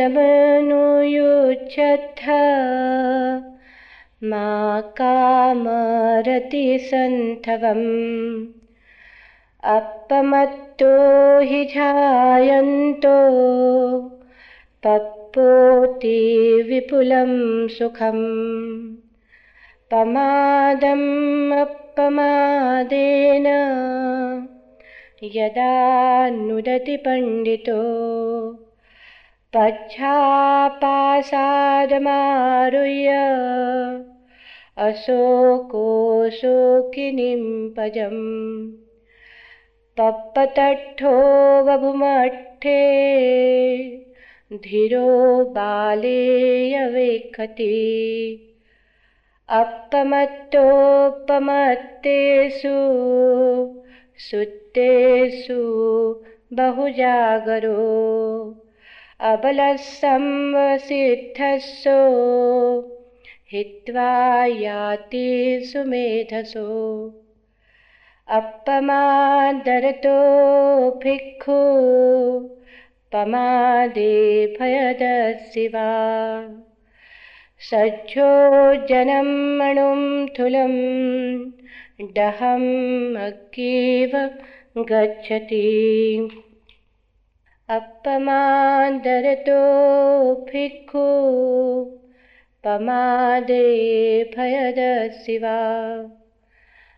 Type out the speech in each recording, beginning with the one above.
प्रमादमनुयुच्छथ मा कामरतिसन्थवम् अपमत्तो हि जायन्तो पप्पोति विपुलं सुखम्। पमादम् अपमादेन। यदा नुदति पण्डितो पच्छापासादमारुह्य अशोकोशोकिनीं पजम् पप्पतट्ठो बभुमट्ठे धीरो बालेऽवेक्षति अपमत्तोपमत्तेषु सुत्तेषु बहुजागरो। अबलसंवसिद्धस्सो हित्वा याति सुमेधसो। अपमादरतो भिक्खु पमादे भयदशिवा सज्जो जनं मणुं थुलं डहम् अग्गेव गच्छति अपमादरतो भिक्खु, पमादे भयदशिवा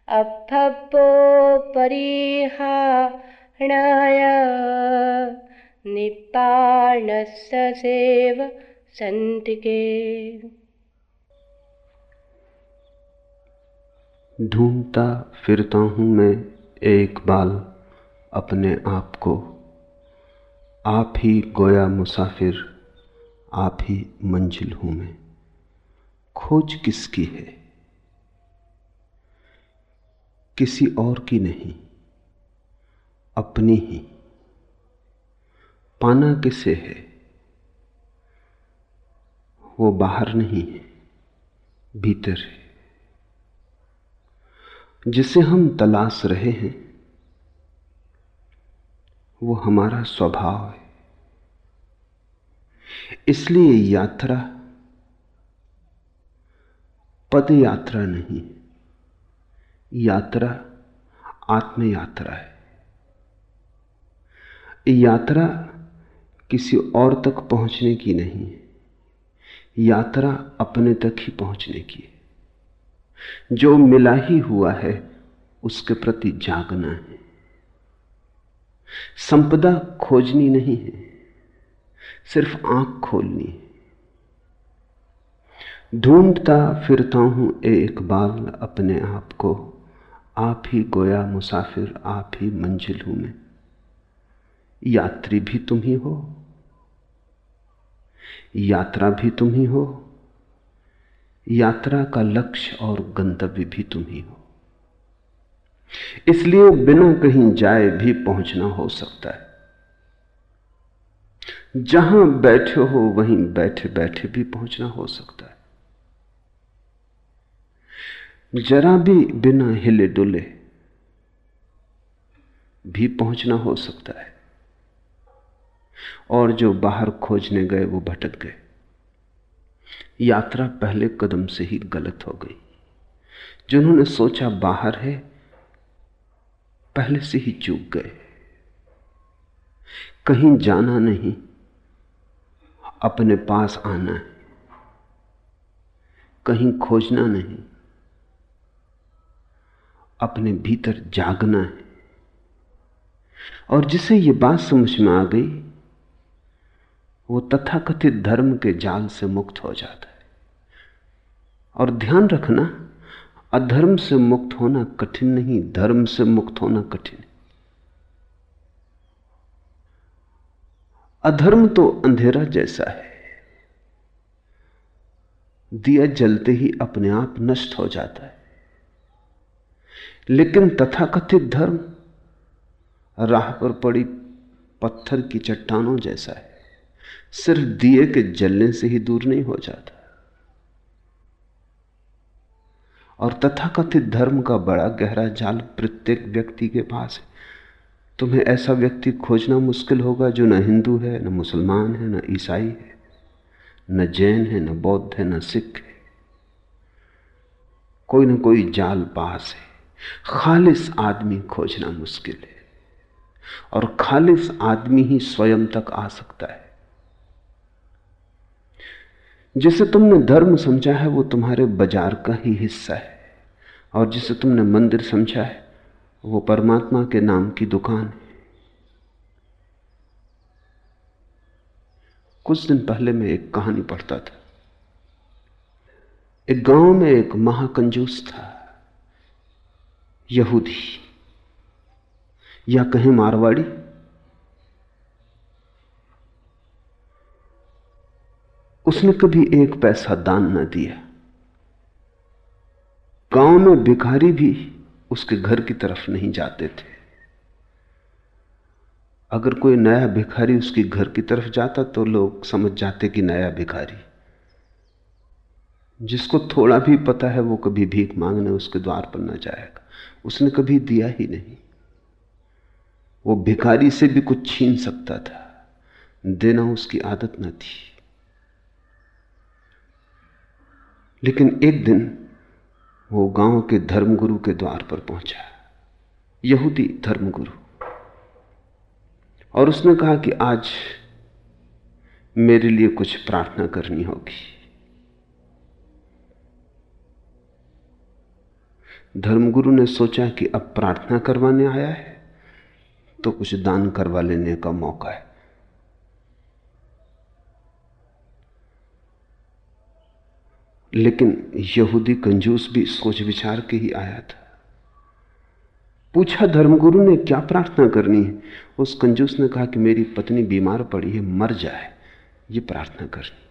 अभ्भोपरिहाणाय निपाणस्य सेव संतिके ढूंढता फिरता हूँ मैं एक बाल अपने आप को। आप ही गोया मुसाफिर, आप ही मंजिल हूँ मैं। खोज किसकी है? किसी और की नहीं, अपनी ही। पाना किसे है? वो बाहर नहीं है, भीतर है। जिसे हम तलाश रहे हैं वो हमारा स्वभाव है। इसलिए यात्रा पद यात्रा नहीं, यात्रा आत्म यात्रा है। यात्रा किसी और तक पहुँचने की नहीं है, यात्रा अपने तक ही पहुँचने की है। जो मिला ही हुआ है, उसके प्रति जागना है। संपदा खोजनी नहीं है, सिर्फ़ आँख खोलनी है। ढूंढता फिरता हूँ एक बाल अपने आप को, आप ही गोया मुसाफिर, आप ही मंजिल हूँ मैं। यात्री भी तुम ही हो, यात्रा भी तुम ही हो, यात्रा का लक्ष्य और गंतव्य भी तुम ही हो। इसलिए बिना कहीं जाए भी पहुँचना हो सकता है। जहाँ बैठे हो, वहीं बैठे बैठे भी पहुँचना हो सकता है। जरा भी बिना हिले डुले भी पहुँचना हो सकता है। और जो बाहर खोजने गए, वो भटक गए। यात्रा पहले कदम से ही गलत हो गई। जिन्होंने सोचा बाहर है पहले से ही चूक गए। कहीं जाना नहीं, अपने पास आना है। कहीं खोजना नहीं, अपने भीतर जागना है। और जिसे ये बात समझ में आ गई, वो तथाकथित धर्म के जाल से मुक्त हो जाता है। और ध्यान रखना अधर्म से मुक्त होना कठिन नहीं, धर्म से मुक्त होना कठिन अधर्म तो अंधेरा जैसा है। दिया जलते ही अपने आप नष्ट हो जाता है। लेकिन तथाकथित धर्म राह पर पड़ी पत्थर की चट्टानों जैसा है। सिर्फ़ दिए के जलने से ही दूर नहीं हो जाता। और तथाकथित धर्म का बड़ा गहरा जाल प्रत्येक व्यक्ति के पास है। तुम्हें ऐसा व्यक्ति खोजना मुश्किल होगा जो न हिंदू है, न मुसलमान है, न ईसाई है, न जैन है, न बौद्ध है, न सिख है। कोई न कोई जाल पास है। खालिस आदमी खोजना मुश्किल है और खालिस आदमी ही स्वयं तक आ सकता है। जिसे तुमने धर्म समझा है, वो तुम्हारे बाज़ार का ही हिस्सा है। और जिसे तुमने मंदिर समझा है, वो परमात्मा के नाम की दुकान है। कुछ दिन पहले मैं एक कहानी पढ़ता था। एक गाँव में एक महाकंजूस था, यहूदी, या कहें मारवाड़ी। उसने कभी एक पैसा दान न दिया। गाँव में भिखारी भी उसके घर की तरफ़ नहीं जाते थे। अगर कोई नया भिखारी उसके घर की तरफ़ जाता तो लोग समझ जाते कि नया भिखारी। जिसको थोड़ा भी पता है वो कभी भीख मांगने उसके द्वार पर ना जाएगा। उसने कभी दिया ही नहीं। वो भिखारी से भी कुछ छीन सकता था। देना उसकी आदत न थी। लेकिन एक दिन वो गाँव के धर्मगुरु के द्वार पर पहुँचा, यहूदी धर्मगुरु। और उसने कहा कि आज मेरे लिए कुछ प्रार्थना करनी होगी। धर्मगुरु ने सोचा कि अब प्रार्थना करवाने आया है तो कुछ दान करवा लेने का मौका है। लेकिन यहूदी कंजूस भी सोच विचार के ही आया था। पूछा, धर्मगुरु ने क्या प्रार्थना करनी है? उस कंजूस ने कहा कि मेरी पत्नी बीमार पड़ी है, मर जाए। ये प्रार्थना करनी।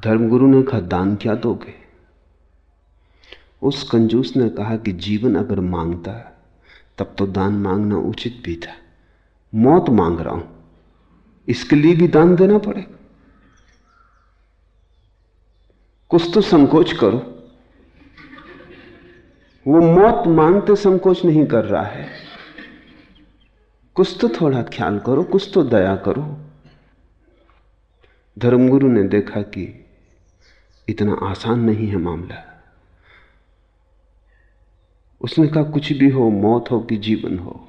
धर्मगुरु ने कहा, दान क्या दोगे? उस कंजूस ने कहा कि जीवन अगर माँगता, तब तो दान मांगना उचित भी था। मौत मांग रहा हूँ। इसके लिए भी दान देना पड़ेगा। कुछ तो संकोच करो। वो मौत मानते संकोच नहीं कर रहा है। कुछ तो थोड़ा ख्याल करो, कुछ तो दया करो। धर्मगुरु ने देखा कि इतना आसान नहीं है मामला। उसने कहा, कुछ भी हो, मौत हो कि जीवन हो।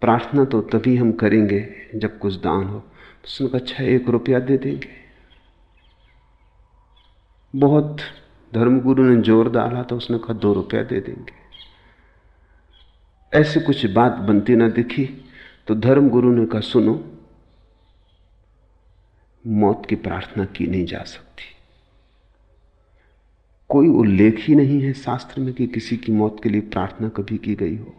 प्रार्थना तो तभी हम करेंगे जब कुछ दान हो। तो उसने कहा अच्छा एक रुपया दे देंगे। बहुत धर्मगुरु ने ज़ोर डाला तो उसने कहा, दो रुपया दे देंगे। ऐसे कुछ बात बनती ना दिखी तो धर्मगुरु ने कहा, सुनो, मौत की प्रार्थना की नहीं जा सकती। कोई उल्लेख ही नहीं है शास्त्र में कि किसी की मौत के लिए प्रार्थना कभी की गई हो।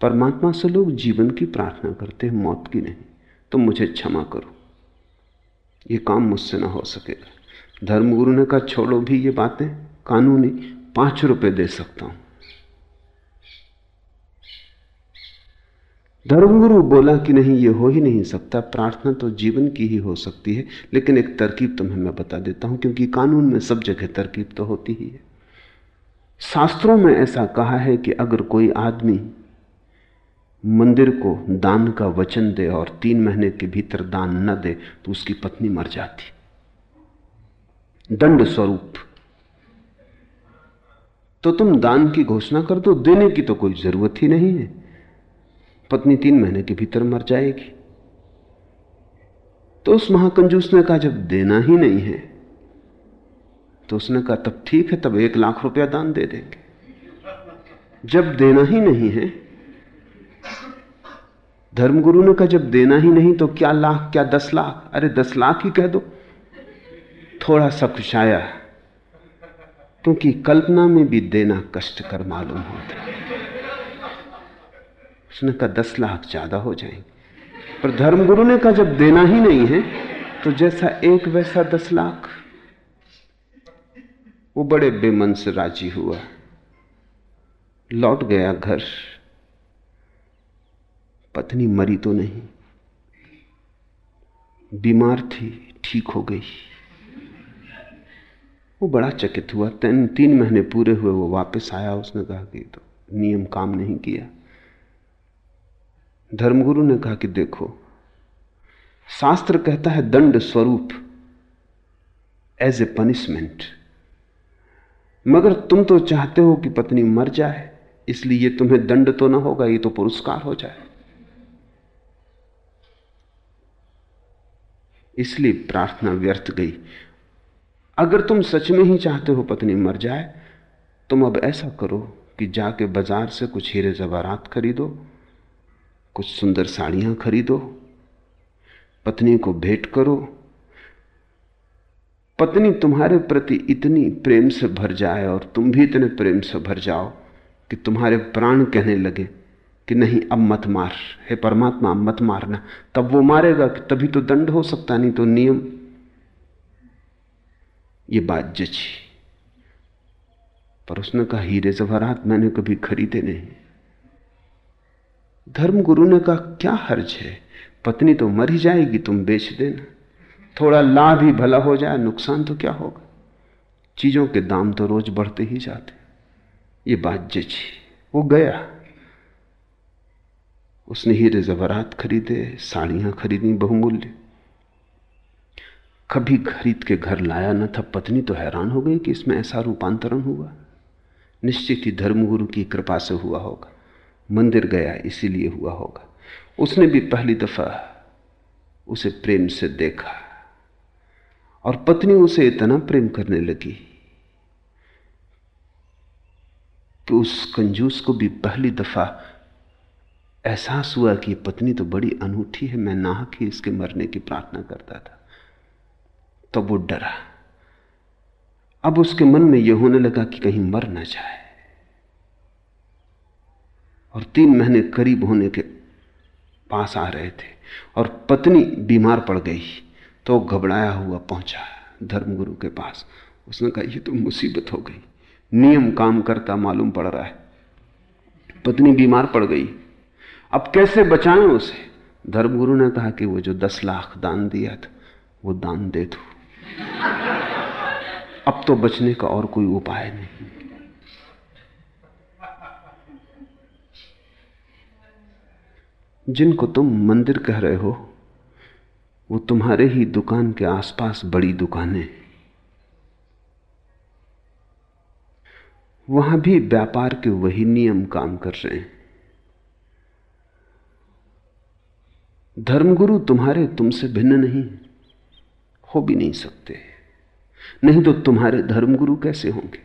परमात्मा से लोग जीवन की प्रार्थना करते हैं, मौत की नहीं। तो मुझे क्षमा करो। ये काम मुझसे ना हो सकेगा। धर्मगुरु ने कहा, छोड़ो भी ये बातें, कानूनी, पाँच रुपए दे सकता हूँ. धर्मगुरु बोला कि नहीं, ये हो ही नहीं सकता, प्रार्थना तो जीवन की ही हो सकती है, लेकिन एक तरकीब तुम्हें मैं बता देता हूँ, क्योंकि कानून में सब जगह तरकीब तो होती ही है। शास्त्रों में ऐसा कहा है कि अगर कोई आदमी मंदिर को दान का वचन दे और तीन महीने के भीतर दान न दे तो उसकी पत्नी मर जाती। दंड स्वरूप। तो तुम दान की घोषणा कर दो, देने की तो कोई ज़रूरत ही नहीं है। पत्नी तीन महीने के भीतर मर जाएगी। तो उस महाकंजूस ने कहा, जब देना ही नहीं है तो उसने कहा, तब ठीक है, तब एक लाख रुपया दान दे देंगे। जब देना ही नहीं है, धर्मगुरु ने कहा, जब देना ही नहीं तो क्या लाख, क्या दस लाख? अरे दस लाख ही कह दो। थोड़ा सा आया, क्योंकि कल्पना में भी देना कष्टकर मालूम होता उसने कहा, दस लाख ज़्यादा हो जाएँगे। पर धर्मगुरु ने कहा, जब देना ही नहीं है तो जैसा एक वैसा दस लाख। वो बड़े बेमन से राज़ी हुआ। लौट गया घर। पत्नी मरी तो नहीं। बीमार थी, ठीक हो गई। वो बड़ा चकित हुआ। तीन तीन महीने पूरे हुए वो वापस आया, उसने कहा कि तो नियम काम नहीं किया। धर्मगुरु ने कहा कि देखो, शास्त्र कहता है दंड स्वरूप एज ए पनिशमेंट मगर तुम तो चाहते हो कि पत्नी मर जाए, इसलिए तुम्हें दंड तो ना होगा, ये तो पुरस्कार हो जाए। इसलिए प्रार्थना व्यर्थ गई। अगर तुम सच में ही चाहते हो पत्नी मर जाए, तुम अब ऐसा करो कि जाके बाज़ार से कुछ हीरे जवारात खरीदो, कुछ सुंदर साड़ियाँ खरीदो, पत्नी को भेंट करो। पत्नी तुम्हारे प्रति इतनी प्रेम से भर जाए और तुम भी इतने प्रेम से भर जाओ कि तुम्हारे प्राण कहने लगे कि नहीं, अब मत मार, हे परमात्मा मत मारना। तब वो मारेगा कि तभी तो दंड हो सकता, नहीं तो नियम। ये बात जची। पर उसने कहा, हीरे जवाहरात मैंने कभी खरीदे नहीं। धर्म गुरु ने कहा, क्या हर्ज है? पत्नी तो मर ही जाएगी, तुम बेच देना। थोड़ा लाभ ही भला हो जाए, नुकसान तो क्या होगा? चीज़ों के दाम तो रोज बढ़ते ही जाते। ये बात जची। वो गया। उसने हीरे जवारात खरीदे, साड़ियाँ खरीदी बहुमूल्य। कभी खरीद के घर लाया न था। पत्नी तो हैरान हो गई कि इसमें ऐसा रूपांतरण हुआ। निश्चित ही धर्मगुरु की कृपा से हुआ होगा। मंदिर गया, इसीलिए हुआ होगा। उसने भी पहली दफ़ा उसे प्रेम से देखा और पत्नी उसे इतना प्रेम करने लगी कि उस कंजूस को भी पहली दफ़ा एहसास हुआ कि पत्नी तो बड़ी अनूठी है, मैं नाहक ही इसके मरने की प्रार्थना करता था। तो वो डरा। अब उसके मन में यह होने लगा कि कहीं मर ना जाए। और तीन महीने करीब होने के पास आ रहे थे और पत्नी बीमार पड़ गई तो घबराया हुआ पहुँचा धर्मगुरु के पास। उसने कहा, ये तो मुसीबत हो गई। नियम काम करता मालूम पड़ रहा है। पत्नी बीमार पड़ गई। अब कैसे बचाएँ उसे? धर्मगुरु ने कहा कि वो जो दस लाख दान दिया था, वो दान दे दो। अब तो बचने का और कोई उपाय नहीं। जिनको तुम मंदिर कह रहे हो, वो तुम्हारे ही दुकान के आसपास बड़ी दुकानें वहाँ भी व्यापार के वही नियम काम कर रहे हैं। धर्मगुरु तुम्हारे तुमसे भिन्न नहीं हो। भी नहीं सकते। नहीं तो तुम्हारे धर्मगुरु कैसे होंगे?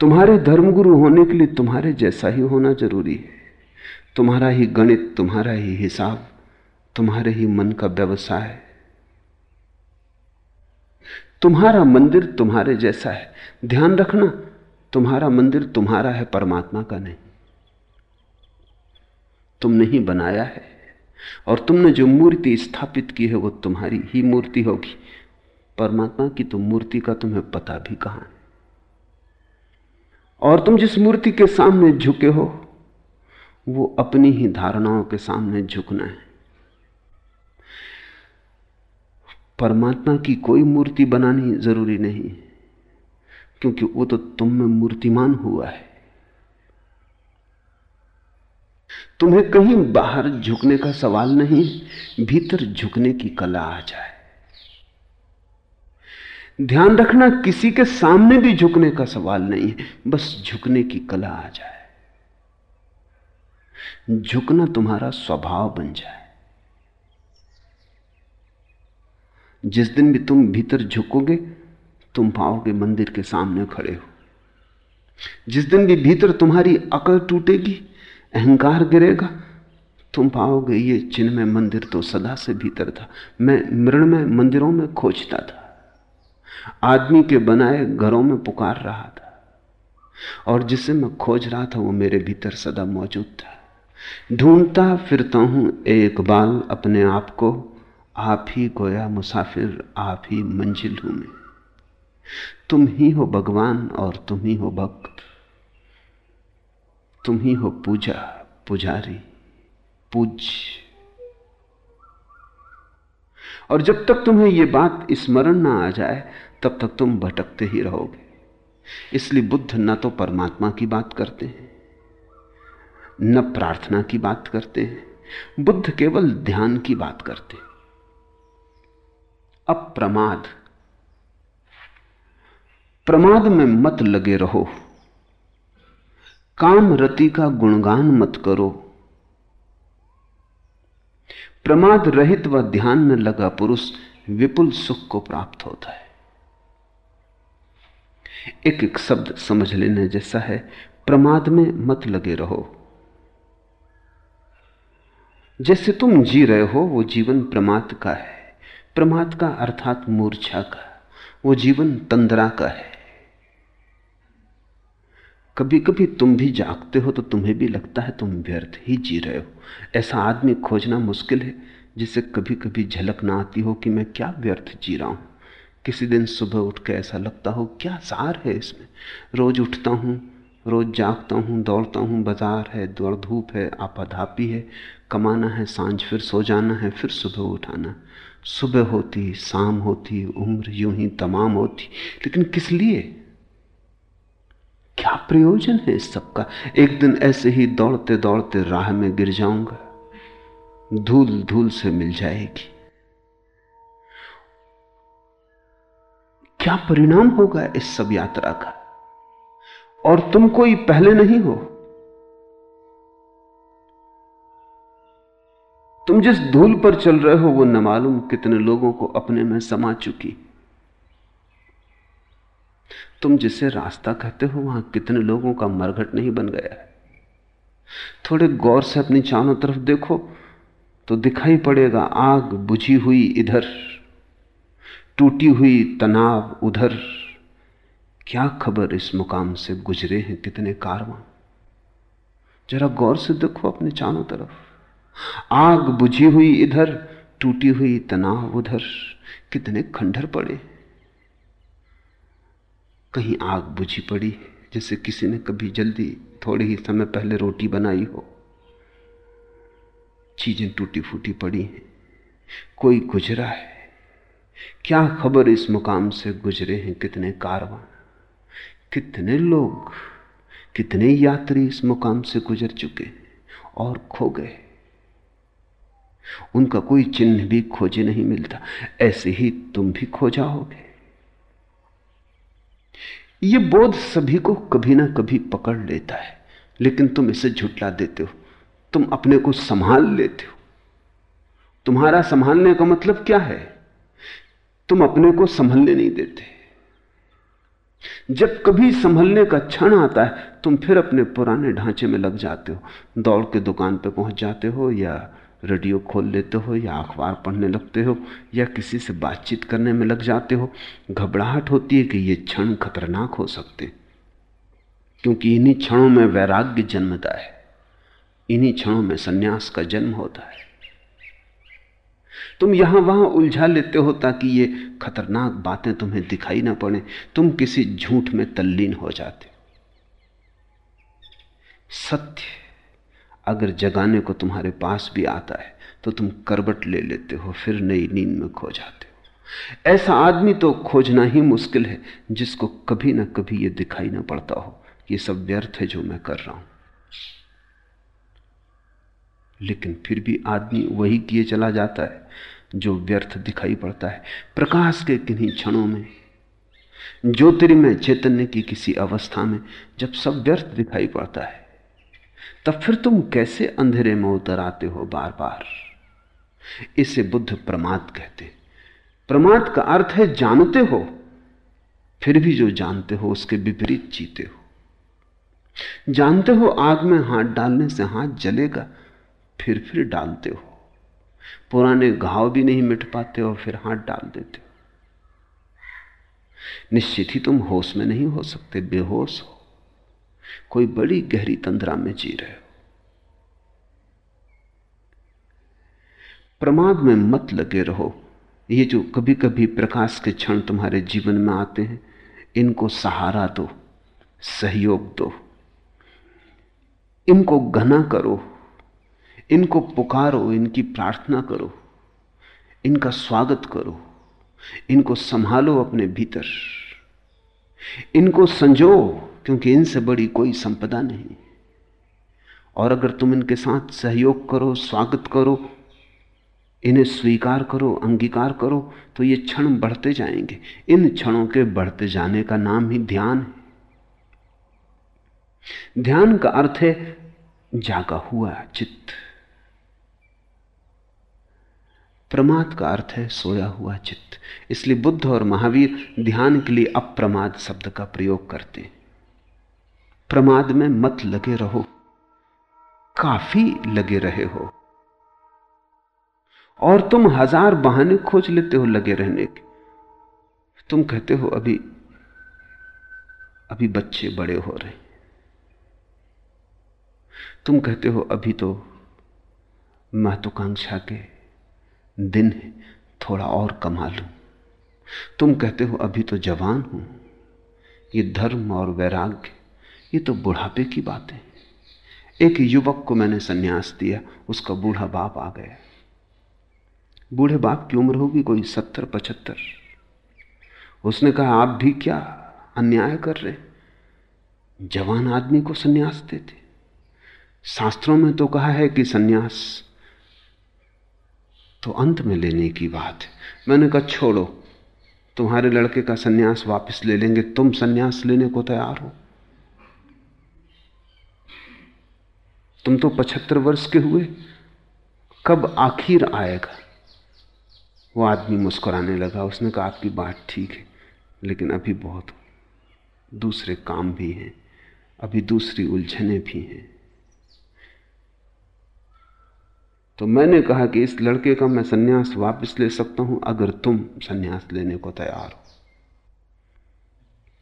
तुम्हारे धर्मगुरु होने के लिए तुम्हारे जैसा ही होना ज़रूरी है। तुम्हारा ही गणित, तुम्हारा ही हिसाब, तुम्हारे ही मन का व्यवसाय। तुम्हारा मंदिर तुम्हारे जैसा है। ध्यान रखना, तुम्हारा मंदिर तुम्हारा है, परमात्मा का नहीं। तुमने ही बनाया है। और तुमने जो मूर्ति स्थापित की है वो तुम्हारी ही मूर्ति होगी। परमात्मा की तो मूर्ति का तुम्हें पता भी कहाँ और तुम जिस मूर्ति के सामने झुके हो, वो अपनी ही धारणाओं के सामने झुकना है। परमात्मा की कोई मूर्ति बनानी ज़रूरी नहीं क्योंकि वो तो तुम में मूर्तिमान हुआ है। तुम्हें कहीं बाहर झुकने का सवाल नहीं, भीतर झुकने की कला आ जाए। ध्यान रखना, किसी के सामने भी झुकने का सवाल नहीं है, बस झुकने की कला आ जाए। झुकना तुम्हारा स्वभाव बन जाए। जिस दिन भी तुम भीतर झुकोगे, तुम पाओगे मंदिर के सामने खड़े हो। जिस दिन भी भीतर तुम्हारी अकल टूटेगी अहंकार गिरेगा। तुम पाओगे ये चिन्ह में मंदिर तो सदा से भीतर था। मैं मृण में मंदिरों में खोजता था। आदमी के बनाए घरों में पुकार रहा था। और जिसे मैं खोज रहा था, वो मेरे भीतर सदा मौजूद था। ढूंढता फिरता हूँ एक बाल अपने आप को, आप ही गोया मुसाफिर, आप ही मंजिल हूँ मैं तुम ही हो भगवान और तुम ही हो भक्त। तुम ही हो पूजा, पुजारी, पूज। और जब तक तुम्हें यह बात स्मरण ना आ जाए, तब तक तुम भटकते ही रहोगे। इसलिए बुद्ध न तो परमात्मा की बात करते हैं, न प्रार्थना की बात करते हैं, बुद्ध केवल ध्यान की बात करते हैं। अब प्रमाद प्रमाद में मत लगे रहो। काम रति का गुणगान मत करो। प्रमाद रहित व ध्यान में लगा पुरुष विपुल सुख को प्राप्त होता है। एक एक शब्द समझ लेने जैसा है, प्रमाद में मत लगे रहो। जैसे तुम जी रहे हो, वो जीवन प्रमाद का है। प्रमाद का अर्थात मूर्छा का, वो जीवन तंद्रा का है। कभी कभी तुम भी जागते हो तो तुम्हें भी लगता है तुम व्यर्थ ही जी रहे हो। ऐसा आदमी खोजना मुश्किल है जिसे कभी कभी झलक ना आती हो कि मैं क्या व्यर्थ जी रहा हूँ। किसी दिन सुबह उठ के ऐसा लगता हो, क्या सार है इसमें? रोज उठता हूँ, रोज जागता हूँ, दौड़ता हूँ, बाज़ार है, दौड़ धूप है, आपाधापी है, कमाना है, साँझ फिर सो जाना है, फिर सुबह उठाना। सुबह होती, शाम होती, उम्र यूँ ही तमाम होती, लेकिन किस लिए? क्या प्रयोजन है इस सबका एक दिन ऐसे ही दौड़ते दौड़ते राह में गिर जाऊँगा। धूल धूल से मिल जाएगी। क्या परिणाम होगा इस सब यात्रा का? और तुम कोई पहले नहीं हो? तुम जिस धूल पर चल रहे हो वो न मालूम कितने लोगों को अपने में समा चुकी। तुम जिसे रास्ता कहते हो, वहाँ कितने लोगों का मरघट नहीं बन गया है। थोड़े गौर से अपनी चारों तरफ़ देखो तो दिखाई पड़ेगा आग बुझी हुई इधर, टूटी हुई तनाव उधर। क्या खबर इस मुकाम से गुजरे हैं कितने कारवां? जरा गौर से देखो अपने चारों तरफ़। आग बुझी हुई इधर, टूटी हुई तनाव उधर, कितने खंडर पड़े कहीं आग बुझी पड़ी जैसे किसी ने कभी जल्दी थोड़े ही समय पहले रोटी बनाई हो। चीज़ें टूटी फूटी पड़ी हैं। कोई गुजरा है? क्या खबर इस मुकाम से गुजरे हैं कितने कारवां कितने लोग, कितने यात्री इस मुकाम से गुजर चुके और खो गए उनका कोई चिन्ह भी खोजे नहीं मिलता। ऐसे ही तुम भी खो जाओगे। ये बोध सभी को कभी ना कभी पकड़ लेता है। लेकिन तुम इसे झुटला देते हो। तुम अपने को संभाल लेते हो। तुम्हारा संभालने का मतलब क्या है? तुम अपने को संभलने नहीं देते। जब कभी संभलने का क्षण आता है, तुम फिर अपने पुराने ढांचे में लग जाते हो। दौड़ के दुकान पे पहुँच जाते हो या रेडियो खोल लेते हो या अखबार पढ़ने लगते हो या किसी से बातचीत करने में लग जाते हो, घबराहट होती है कि ये क्षण खतरनाक हो सकते। क्योंकि इन्हीं क्षणों में वैराग्य जन्मता है, इन्हीं क्षणों में सन्यास का जन्म होता है। तुम यहाँ वहाँ उलझा लेते हो ताकि ये खतरनाक बातें तुम्हें दिखाई ना पड़े, तुम किसी झूठ में तल्लीन हो जाते। सत्य अगर जगाने को तुम्हारे पास भी आता है तो तुम करबट ले लेते हो, फिर नई नींद में खो जाते हो। ऐसा आदमी तो खोजना ही मुश्किल है, जिसको कभी ना कभी यह दिखाई ना पड़ता हो। ये सब व्यर्थ है जो मैं कर रहा हूँ। लेकिन फिर भी आदमी वही किए चला जाता है, जो व्यर्थ दिखाई पड़ता है। प्रकाश के किन्हीं क्षणों में, ज्योतिर्मय चैतन्य की किसी अवस्था में, जब सब व्यर्थ दिखाई पड़ता है तब फिर तुम कैसे अंधेरे में उतर आते हो बार बार इसे बुद्ध प्रमाद कहते प्रमाद का अर्थ है जानते हो, फिर भी जो जानते हो उसके विपरीत जीते हो। जानते हो आग में हाथ डालने से हाथ जलेगा, फिर फिर डालते हो। पुराने घाव भी नहीं मिट पाते और फिर हाथ डाल देते हो। निश्चित ही तुम होश में नहीं हो सकते, बेहोश हो। कोई बड़ी गहरी तंद्रा में जी रहे हो। प्रमाद में मत लगे रहो। ये जो कभी कभी प्रकाश के क्षण तुम्हारे जीवन में आते हैं, इनको सहारा दो, सहयोग दो। इनको घना करो, इनको पुकारो, इनकी प्रार्थना करो, इनका स्वागत करो, इनको संभालो अपने भीतर, इनको संजो। क्योंकि इनसे बड़ी कोई संपदा नहीं। और अगर तुम इनके साथ सहयोग करो, स्वागत करो, इन्हें स्वीकार करो, अंगीकार करो तो ये क्षण बढ़ते जाएँगे। इन क्षणों के बढ़ते जाने का नाम ही ध्यान है। ध्यान का अर्थ है जागा हुआ चित्त। प्रमाद का अर्थ है सोया हुआ चित्त। इसलिए बुद्ध और महावीर ध्यान के लिए अप्रमाद शब्द का प्रयोग करते हैं। प्रमाद में मत लगे रहो। काफ़ी लगे रहे हो। और तुम हज़ार बहाने खोज लेते हो लगे रहने के। तुम कहते हो, अभी अभी बच्चे बड़े हो रहे। तुम कहते हो, अभी तो महत्वाकांक्षा के दिन है, थोड़ा और कमा लू। तुम कहते हो, अभी तो जवान हूँ। ये धर्म और वैराग्य ये तो बुढ़ापे की बात है। एक युवक को मैंने सन्यास दिया, उसका बूढ़ा बाप आ गया। बूढ़े बाप की उम्र होगी कोई सत्तर, पचहत्तर। उसने कहा, आप भी क्या अन्याय कर रहे जवान आदमी को सन्यास देते। शास्त्रों में तो कहा है कि सन्यास तो अंत में लेने की बात है। मैंने कहा, छोड़ो, तुम्हारे लड़के का सन्यास वापस ले लेंगे, तुम सन्यास लेने को तैयार हो। तुम तो पचहत्तर वर्ष के हुए। कब आखिर आएगा? वो आदमी मुस्कुराने लगा। उसने कहा, आपकी बात ठीक है, लेकिन अभी बहुत दूसरे काम भी हैं। अभी दूसरी उलझने भी हैं। तो मैंने कहा कि इस लड़के का मैं सन्यास वापस ले सकता हूँ, अगर तुम सन्यास लेने को तैयार हो।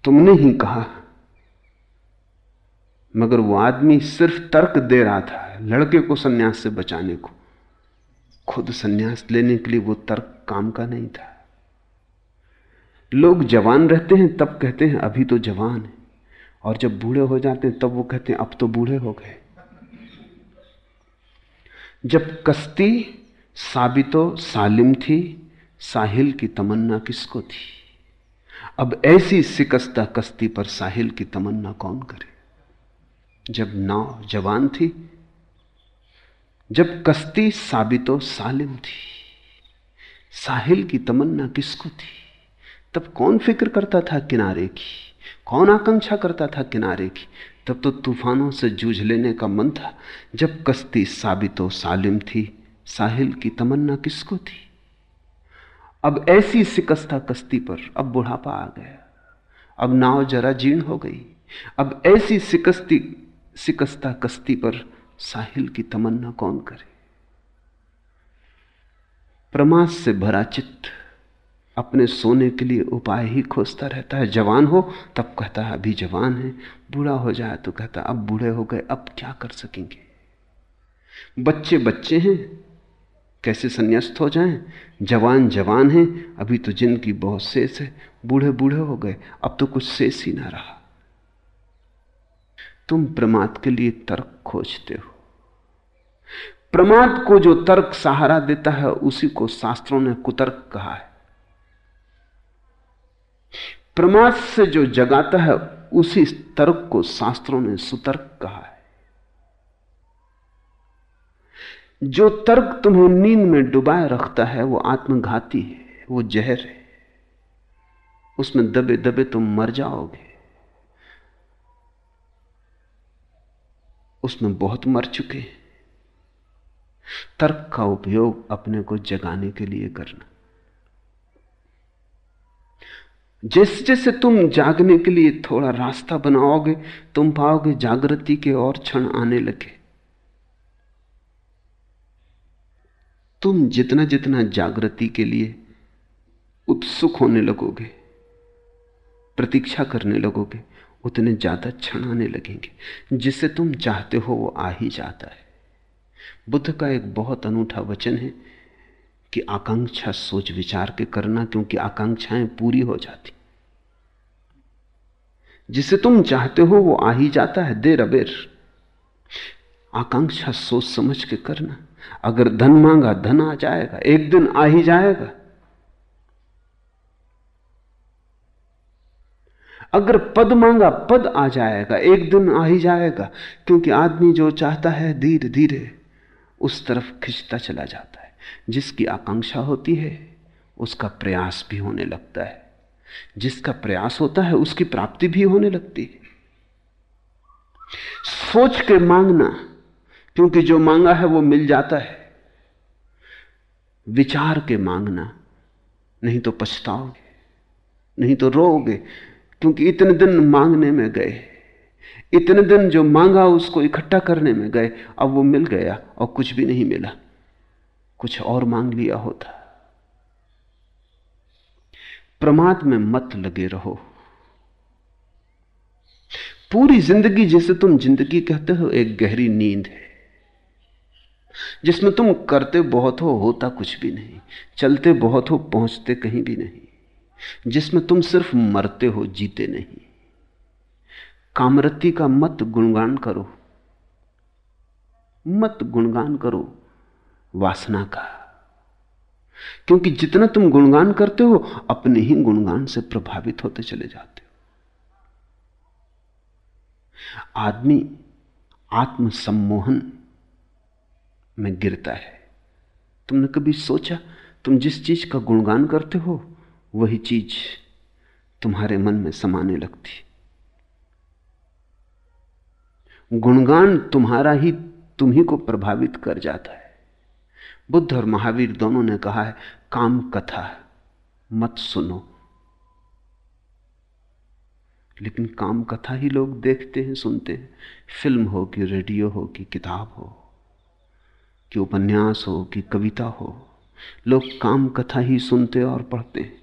तुमने ही कहा मगर वो आदमी सिर्फ़ तर्क दे रहा था लड़के को सन्यास से बचाने को। खुद सन्यास लेने के लिए वो तर्क काम का नहीं था। लोग जवान रहते हैं, तब कहते हैं, अभी तो जवान है। और जब बूढ़े हो जाते हैं, तब वो कहते हैं, अब तो बूढ़े हो गए। जब कश्ती साबितो सालिम थी, साहिल की तमन्ना किसको थी? अब ऐसी सिकस्ता कश्ती पर साहिल की तमन्ना कौन करे? जब नाव जवान थी, जब कश्ती साबितो सालिम थी, साहिल की तमन्ना किसको थी? तब कौन फ़िक्र करता था किनारे की? कौन आकांक्षा करता था किनारे की? तब तो तूफानों से जूझ लेने का मन था। जब कश्ती साबितो सालिम थी, साहिल की तमन्ना किसको थी? अब ऐसी सिकस्ता कश्ती पर अब बुढ़ापा आ गया। अब नाव जरा जीर्ण हो गई। अब ऐसी सिकस्ती सिकस्ता कश्ती पर साहिल की तमन्ना कौन करे? प्रमाद से भरा चित्त अपने सोने के लिए उपाय ही खोजता रहता है। जवान हो, तब कहता है, अभी जवान है, बूढ़ा हो जाए तो कहता अब बूढ़े हो गए, अब क्या कर सकेंगे? बच्चे बच्चे हैं, कैसे संन्यास्त हो जाएँ? जवान जवान हैं, अभी तो ज़िंदगी बहुत शेष है, बूढ़े बूढ़े हो गए, अब तो कुछ शेष ही ना रहा। तुम प्रमाद के लिए तर्क खोजते हो। प्रमाद को जो तर्क सहारा देता है, उसी को शास्त्रों ने कुतर्क कहा है। प्रमाद से जो जगाता है, उसी तर्क को शास्त्रों ने सुतर्क कहा है। जो तर्क तुम्हें नींद में डुबाए रखता है, वो आत्मघाती है, वो जहर है। उसमें दबे दबे तुम मर जाओगे। उसमें बहुत मर चुके हैं। तर्क का उपयोग अपने को जगाने के लिए करना। जैसे जैसे तुम जागने के लिए थोड़ा रास्ता बनाओगे, तुम पाओगे जागृति के और क्षण आने लगे। तुम जितना जितना जागृति के लिए उत्सुक होने लगोगे, प्रतीक्षा करने लगोगे उतने ज़्यादा क्षण आने लगेंगे। जिसे तुम चाहते हो वो आ ही जाता है। बुद्ध का एक बहुत अनूठा वचन है कि आकांक्षा सोच विचार के करना, क्योंकि आकांक्षाएँ पूरी हो जाती। जिसे तुम चाहते हो वो आ ही जाता है, देर अबेर। आकांक्षा सोच समझ के करना। अगर धन मांगा, धन आ जाएगा, एक दिन आ ही जाएगा। अगर पद मांगा, पद आ जाएगा, एक दिन आ ही जाएगा, क्योंकि आदमी जो चाहता है धीरे धीरे उस तरफ़ खिंचता चला जाता है। जिसकी आकांक्षा होती है, उसका प्रयास भी होने लगता है। जिसका प्रयास होता है, उसकी प्राप्ति भी होने लगती है। सोच के मांगना, क्योंकि जो मांगा है, वो मिल जाता है। विचार के मांगना, नहीं तो पछताओगे, नहीं तो रोओगे क्योंकि इतने दिन मांगने में गए। इतने दिन जो मांगा उसको इकट्ठा करने में गए, अब वो मिल गया और कुछ भी नहीं मिला। कुछ और मांग लिया होता। प्रमाद में मत लगे रहो। पूरी ज़िंदगी जिसे तुम ज़िंदगी कहते हो, एक गहरी नींद है। जिसमें तुम करते बहुत हो, होता कुछ भी नहीं। चलते बहुत हो, पहुँचते कहीं भी नहीं। जिसमें तुम सिर्फ़ मरते हो, जीते नहीं। कामरती का मत गुणगान करो। मत गुणगान करो वासना का। क्योंकि जितना तुम गुणगान करते हो, अपने ही गुणगान से प्रभावित होते चले जाते हो। आदमी आत्म सम्मोहन में गिरता है। तुमने कभी सोचा, तुम जिस चीज़ का गुणगान करते हो वही चीज़ तुम्हारे मन में समाने लगती। गुणगान तुम्हारा ही तुम्ही को प्रभावित कर जाता है। बुद्ध और महावीर दोनों ने कहा है, काम कथा मत सुनो। लेकिन काम कथा ही लोग देखते हैं, सुनते हैं। फ़िल्म हो कि रेडियो हो कि किताब हो, कि उपन्यास हो कि कविता हो, लोग काम कथा ही सुनते और पढ़ते हैं।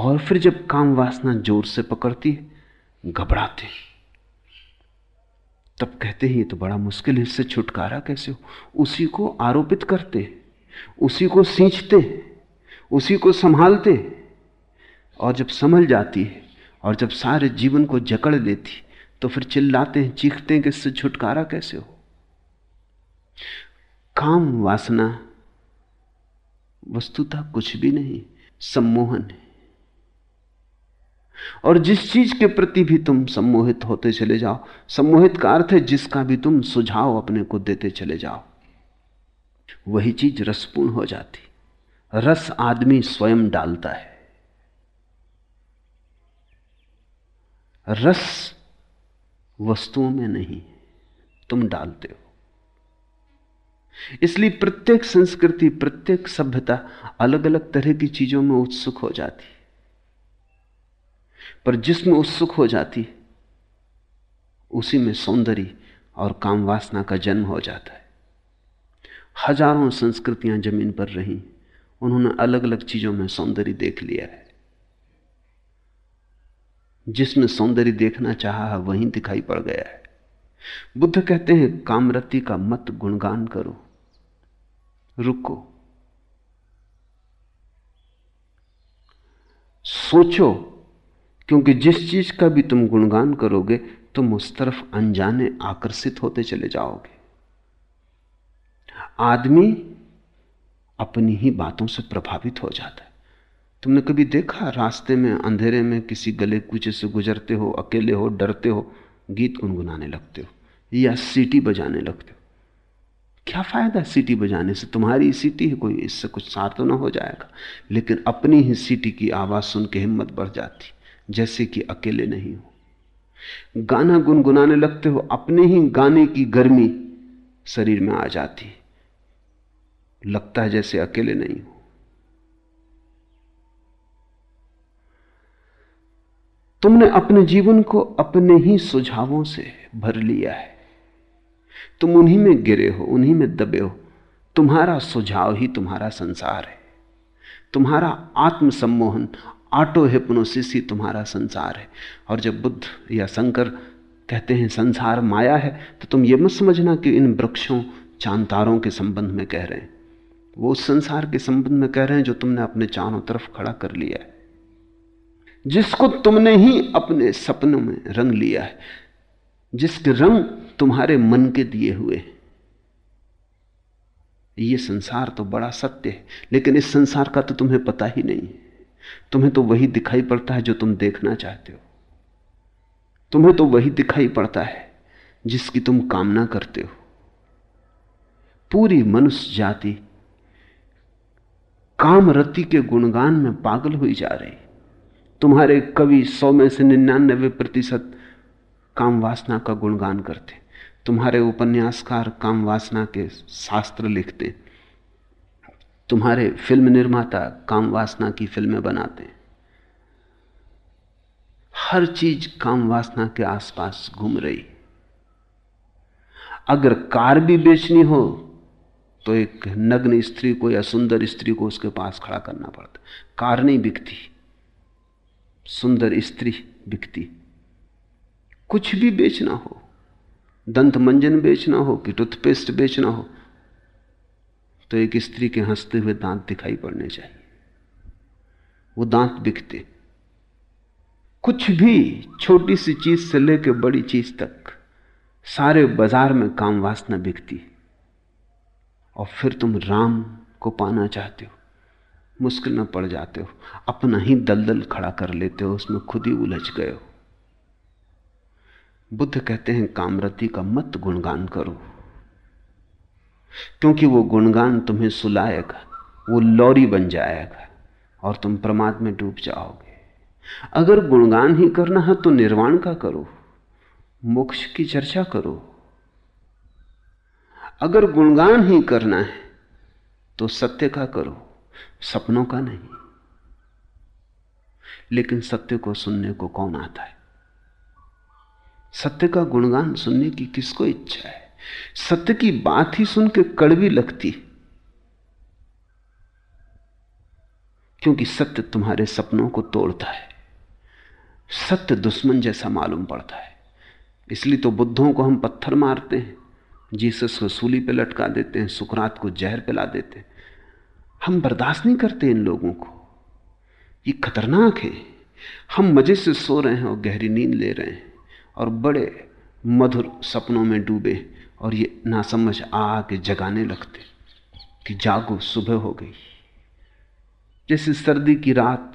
और फिर जब काम वासना ज़ोर से पकड़ती है घबराते। तब कहते हैं, ये तो बड़ा मुश्किल है, इससे छुटकारा कैसे हो? उसी को आरोपित करते, उसी को सींचते, उसी को संभालते। और जब संभल जाती है, और जब सारे जीवन को जकड़ लेती तो फिर चिल्लाते हैं, चीखते हैं कि इससे छुटकारा कैसे हो? काम वासना, वस्तुतः कुछ भी नहीं, सम्मोहन है। और जिस चीज़ के प्रति भी तुम सम्मोहित होते चले जाओ, सम्मोहित का अर्थ है जिसका भी तुम सुझाव अपने को देते चले जाओ, वही चीज़ रसपूर्ण हो जाती। रस आदमी स्वयं डालता है। रस वस्तुओं में नहीं, तुम डालते हो। इसलिए प्रत्येक संस्कृति, प्रत्येक सभ्यता अलग अलग तरह की चीज़ों में उत्सुक हो जाती। पर जिसमें उत्सुक हो जाती उसी में सौंदर्य और काम वासना का जन्म हो जाता है। हज़ारों संस्कृतियाँ ज़मीन पर रही, उन्होंने अलग अलग चीज़ों में सौंदर्य देख लिया है। जिसमें सौंदर्य देखना चाहा है, वहीं दिखाई पड़ गया है। बुद्ध कहते हैं, कामरति का मत गुणगान करो, रुको। सोचो क्योंकि जिस चीज़ का भी तुम गुणगान करोगे, तुम उस तरफ़ अनजाने आकर्षित होते चले जाओगे। आदमी अपनी ही बातों से प्रभावित हो जाता है। तुमने कभी देखा रास्ते में, अंधेरे में किसी गले कूचे से गुजरते हो, अकेले हो, डरते हो, गीत गुनगुनाने लगते हो, या सीटी बजाने लगते हो? क्या फ़ायदा सीटी बजाने से? तुम्हारी सीटी है, कोई इससे कुछ सार तो ना हो जाएगा। लेकिन अपनी ही सीटी की आवाज़ सुन के हिम्मत बढ़ जाती। जैसे कि अकेले नहीं हो। गाना गुनगुनाने लगते हो, अपने ही गाने की गर्मी शरीर में आ जाती है। लगता है जैसे अकेले नहीं हो। तुमने अपने जीवन को अपने ही सुझावों से भर लिया है। तुम उन्हीं में गिरे हो, उन्हीं में दबे हो। तुम्हारा सुझाव ही तुम्हारा संसार है। तुम्हारा आत्म सम्मोहन ऑटो हिप्नोसिस ही तुम्हारा संसार है। और जब बुद्ध या शंकर कहते हैं, संसार माया है तो तुम ये मत समझना कि इन वृक्षों, चांतारों के संबंध में कह रहे हैं। वो उस संसार के संबंध में कह रहे हैं जो तुमने अपने चारों तरफ़ खड़ा कर लिया है। जिसको तुमने ही अपने सपनों में रंग लिया है। जिसके रंग तुम्हारे मन के दिए हुए ये संसार तो बड़ा सत्य है, लेकिन इस संसार का तो तुम्हें पता ही नहीं तुम्हें तो वही दिखाई पड़ता है जो तुम देखना चाहते हो। तुम्हें तो वही दिखाई पड़ता है जिसकी तुम कामना करते हो। पूरी मनुष्य जाति कामरति के गुणगान में पागल हुई जा रही। तुम्हारे कवि सौ में से निन्यानबे प्रतिशत काम वासना का गुणगान करते। तुम्हारे उपन्यासकार काम वासना के शास्त्र लिखते। तुम्हारे फ़िल्म निर्माता काम वासना की फ़िल्में बनाते हैं। हर चीज़ काम वासना के आसपास घूम रही। अगर कार भी बेचनी हो तो एक नग्न स्त्री को या सुंदर स्त्री को उसके पास खड़ा करना पड़ता। कार नहीं बिकती, सुंदर स्त्री बिकती। कुछ भी बेचना हो, दंत मंजन बेचना हो, कि टूथपेस्ट बेचना हो तो एक स्त्री के हँसते हुए दांत दिखाई पड़ने चाहिए। वो दांत बिकते कुछ भी छोटी सी चीज़ से लेकर बड़ी चीज़ तक सारे बाज़ार में काम वासना बिकती और फिर तुम राम को पाना चाहते हो, मुश्किल में पड़ जाते हो, अपना ही दलदल खड़ा कर लेते हो, उसमें खुद ही उलझ गए हो। बुद्ध कहते हैं, कामरति का मत गुणगान करो। क्योंकि वो गुणगान तुम्हें सुलाएगा, वो लौरी बन जाएगा और तुम प्रमाद में डूब जाओगे। अगर गुणगान ही करना है तो निर्वाण का करो, मोक्ष की चर्चा करो। अगर गुणगान ही करना है तो सत्य का करो, सपनों का नहीं। लेकिन सत्य को सुनने को कौन आता है? सत्य का गुणगान सुनने की किसको इच्छा है? सत्य की बात ही सुन के कड़वी लगती क्योंकि सत्य तुम्हारे सपनों को तोड़ता है। सत्य दुश्मन जैसा मालूम पड़ता है। इसलिए तो बुद्धों को हम पत्थर मारते हैं, जीसस को सूली पे लटका देते हैं, सुकरात को जहर पिला देते हैं। हम बर्दाश्त नहीं करते इन लोगों को। ये खतरनाक है। हम मज़े से सो रहे हैं और गहरी नींद ले रहे हैं और बड़े मधुर सपनों में डूबे और ये नासमझ आ आके जगाने लगते कि जागो, सुबह हो गई। जैसे सर्दी की रात,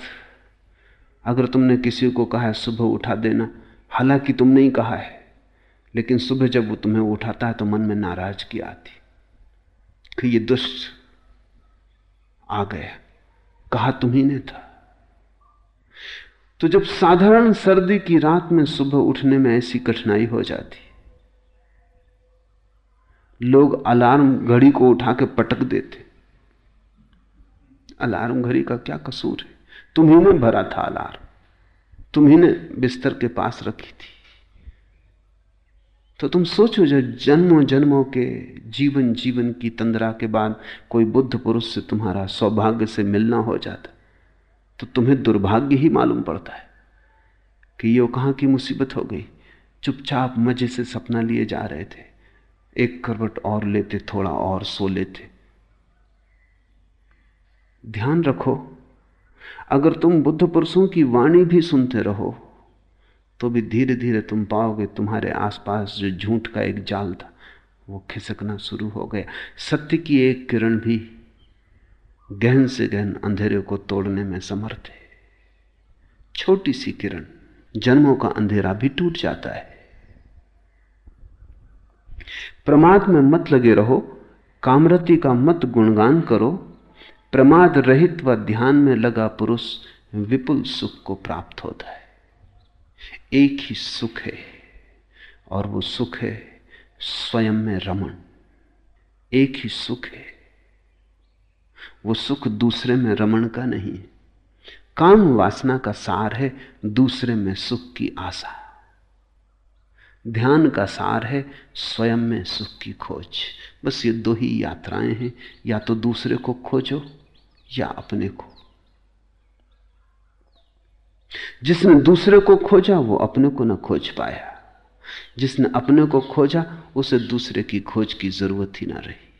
अगर तुमने किसी को कहा है सुबह उठा देना, हालाँकि तुमने ही कहा है, लेकिन सुबह जब वो तुम्हें उठाता है तो मन में नाराज़गी आती कि ये दुष्ट आ गया। कहा तुम्ही ने था। तो जब साधारण सर्दी की रात में सुबह उठने में ऐसी कठिनाई हो जाती, लोग अलार्म घड़ी को उठा के पटक देते। अलार्म घड़ी का क्या कसूर है? तुम्ही ने भरा था अलार्म। तुम्ही ने बिस्तर के पास रखी थी। तो तुम सोचो जब जन्मों जन्मों के जीवन जीवन की तंद्रा के बाद कोई बुद्ध पुरुष से तुम्हारा सौभाग्य से मिलना हो जाता। तो तुम्हें दुर्भाग्य ही मालूम पड़ता है कि यो कहाँ की मुसीबत हो गई। चुपचाप मज़े से सपना लिए जा रहे थे। एक करवट और लेते, थोड़ा और सो लेते। ध्यान रखो, अगर तुम बुद्ध पुरुषों की वाणी भी सुनते रहो तो भी धीरे धीरे तुम पाओगे तुम्हारे आसपास जो झूठ का एक जाल था, वो खिसकना शुरू हो गया। सत्य की एक किरण भी गहन से गहन अंधेरे को तोड़ने में समर्थ है। छोटी सी किरण जन्मों का अंधेरा भी टूट जाता है। प्रमाद में मत लगे रहो, कामरति का मत गुणगान करो। प्रमाद रहित व ध्यान में लगा पुरुष विपुल सुख को प्राप्त होता है। एक ही सुख है और वो सुख है स्वयं में रमण। एक ही सुख है। वो सुख दूसरे में रमण का नहीं है। काम वासना का सार है, दूसरे में सुख की आशा। ध्यान का सार है, स्वयं में सुख की खोज। बस ये दो ही यात्राएँ हैं, या तो दूसरे को खोजो, या अपने को। जिसने दूसरे को खोजा, वो अपने को न खोज पाया। जिसने अपने को खोजा, उसे दूसरे की खोज की ज़रूरत ही ना रही।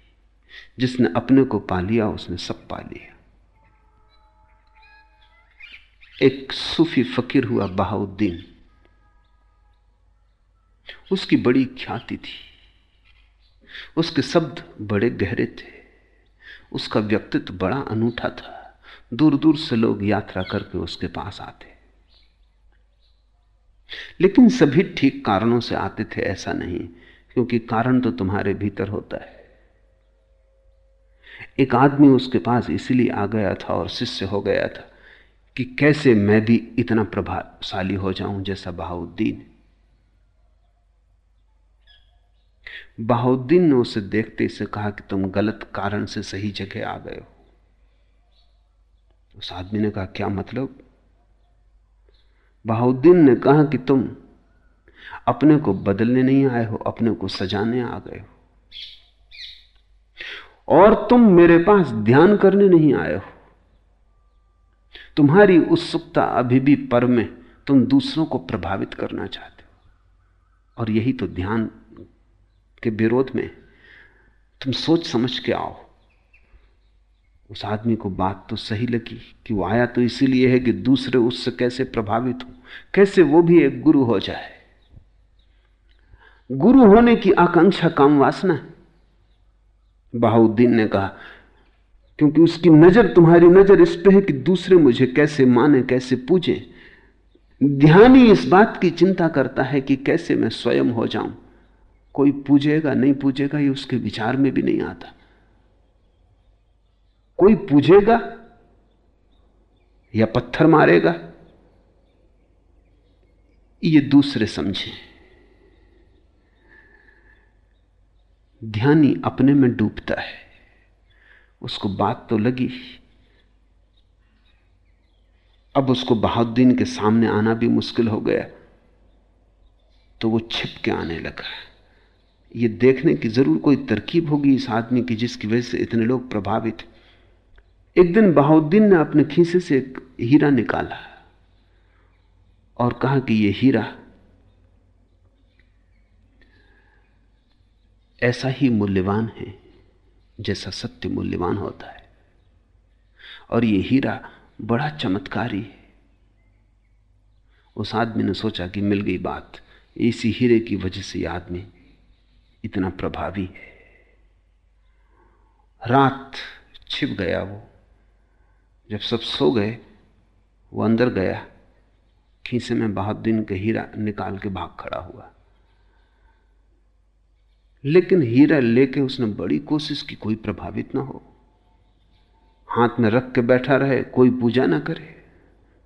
जिसने अपने को पा लिया, उसने सब पा लिया। एक सूफी फकीर हुआ बहाउद्दीन। उसकी बड़ी ख्याति थी। उसके शब्द बड़े गहरे थे। उसका व्यक्तित्व बड़ा अनूठा था। दूर दूर से लोग यात्रा करके उसके पास आते। लेकिन सभी ठीक कारणों से आते थे, ऐसा नहीं, क्योंकि कारण तो तुम्हारे भीतर होता है। एक आदमी उसके पास इसलिए आ गया था और शिष्य हो गया था कि कैसे मैं भी इतना प्रभावशाली हो जाऊँ जैसा बहाउद्दीन। बहाउद्दीन ने उसे देखते से कहा कि तुम गलत कारण से सही जगह आ गए हो। उस आदमी ने कहा, क्या मतलब? बहाउद्दीन ने कहा कि तुम अपने को बदलने नहीं आए हो, अपने को सजाने आ गए हो। और तुम मेरे पास ध्यान करने नहीं आए हो। तुम्हारी उत्सुकता अभी भी पर में तुम दूसरों को प्रभावित करना चाहते हो। और यही तो ध्यान के विरोध में तुम सोच समझ के आओ। उस आदमी को बात तो सही लगी कि वो आया तो इसीलिए है कि दूसरे उससे कैसे प्रभावित हो, कैसे वो भी एक गुरु हो जाए। गुरु होने की आकांक्षा, काम वासना है। बहाउद्दीन ने कहा, क्योंकि उसकी नज़र तुम्हारी नज़र इस पे है कि दूसरे मुझे कैसे माने, कैसे पूजे। ध्यान ही इस बात की चिंता करता है कि कैसे मैं स्वयं हो जाऊँ। कोई पूजेगा, नहीं पूजेगा, ये उसके विचार में भी नहीं आता। कोई पूजेगा या पत्थर मारेगा, ये दूसरे समझे। ध्यानी अपने में डूबता है। उसको बात तो लगी। अब उसको बहाउद्दीन के सामने आना भी मुश्किल हो गया। तो वो छिप के आने लगा। ये देखने की ज़रूर कोई तरकीब होगी इस आदमी की जिसकी वजह से इतने लोग प्रभावित। एक दिन बहाउद्दीन ने अपने खीसे से एक हीरा निकाला और कहा कि यह हीरा ऐसा ही मूल्यवान है, जैसा सत्य मूल्यवान होता है। और ये हीरा बड़ा चमत्कारी है। उस आदमी ने सोचा कि मिल गई बात, इसी हीरे की वजह से यह आदमी इतना प्रभावी है। रात छिप गया वो। जब सब सो गए, वो अंदर गया। खीसे में बहादुद्दीन का हीरा निकाल के भाग खड़ा हुआ। लेकिन हीरा लेके उसने बड़ी कोशिश की, कोई प्रभावित ना हो। हाथ में रख के बैठा रहे, कोई पूजा ना करे।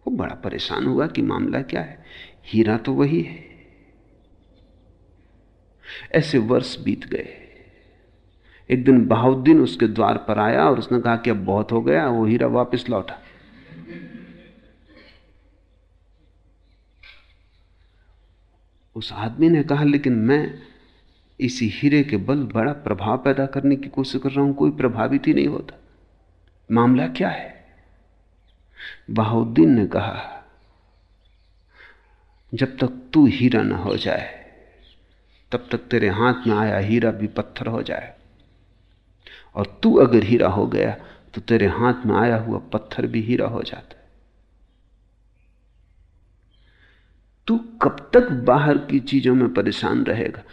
वो बड़ा परेशान हुआ कि मामला क्या है। हीरा तो वही है। ऐसे वर्ष बीत गए। एक दिन बहाउद्दीन उसके द्वार पर आया और उसने कहा कि अब बहुत हो गया, वो हीरा वापस लौटा। उस आदमी ने कहा, लेकिन मैं इसी हीरे के बल बड़ा प्रभाव पैदा करने की कोशिश कर रहा हूँ, कोई प्रभावित ही नहीं होता। मामला क्या है? बहाउद्दीन ने कहा, जब तक तू हीरा ना हो जाए, तब तक तेरे हाथ में आया हीरा भी पत्थर हो जाए। और तू अगर हीरा हो गया तो तेरे हाथ में आया हुआ पत्थर भी हीरा हो जाता है। तू कब तक बाहर की चीज़ों में परेशान रहेगा?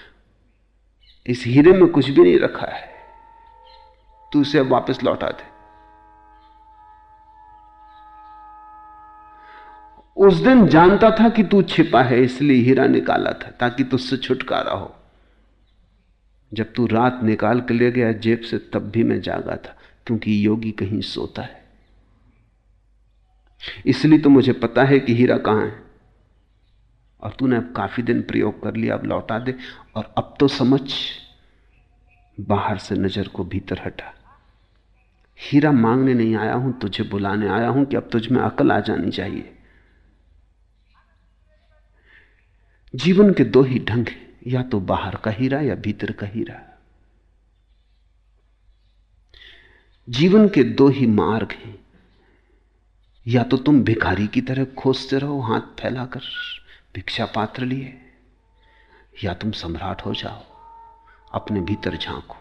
इस हीरे में कुछ भी नहीं रखा है। तू उसे वापस लौटा दे। उस दिन जानता था कि तू छिपा है, इसलिए हीरा निकाला था, ताकि तुझसे छुटकारा हो। जब तू रात निकाल के ले गया जेब से, तब भी मैं जागा था, क्योंकि योगी कहीं सोता है। इसलिए तो मुझे पता है कि हीरा कहाँ है। और तूने अब काफ़ी दिन प्रयोग कर लिया, अब लौटा दे। और अब तो समझ, बाहर से नज़र को भीतर हटा। हीरा मांगने नहीं आया हूँ, तुझे बुलाने आया हूँ कि अब तुझ में अकल आ जानी चाहिए। जीवन के दो ही ढंग या तो बाहर का हीरा या भीतर का हीरा। जीवन के दो ही मार्ग हैं, या तो तुम भिखारी की तरह खोजते रहो, हाथ फैलाकर। भिक्षा पात्र लिए या तुम सम्राट हो जाओ अपने भीतर झांको।